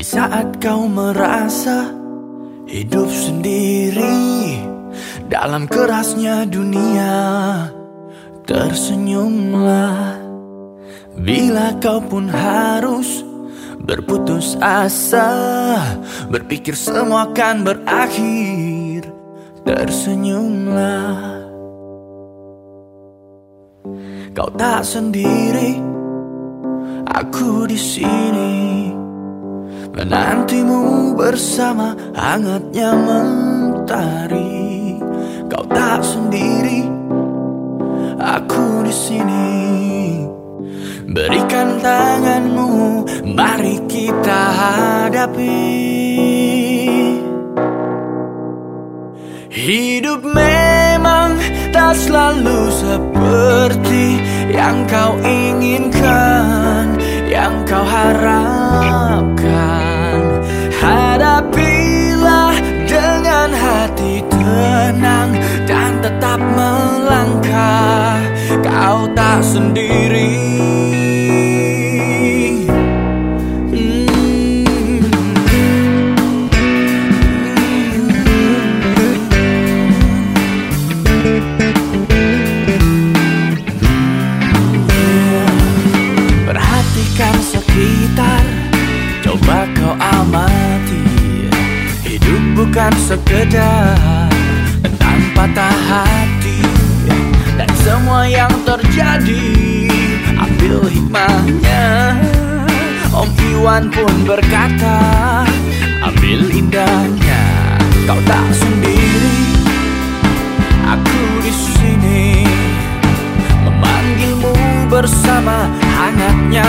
Di saat kau merasa hidup sendiri dalam kerasnya dunia, tersenyumlah bila kau pun harus berputus asa, berpikir semua akan berakhir. Tersenyumlah, kau tak sendiri, aku di sini. Menantimu bersama hangatnya mentari. Kau tak sendiri, aku di sini. Berikan tanganmu, mari kita hadapi. Hidup memang tak selalu seperti yang kau inginkan, yang kau harapkan. Bukan sekedar patah hati. Dan semua yang terjadi Ambil hikmahnya. Om Iwan pun berkata Ambil indahnya Kau tak sendiri. Aku di sini memanggilmu bersama hangatnya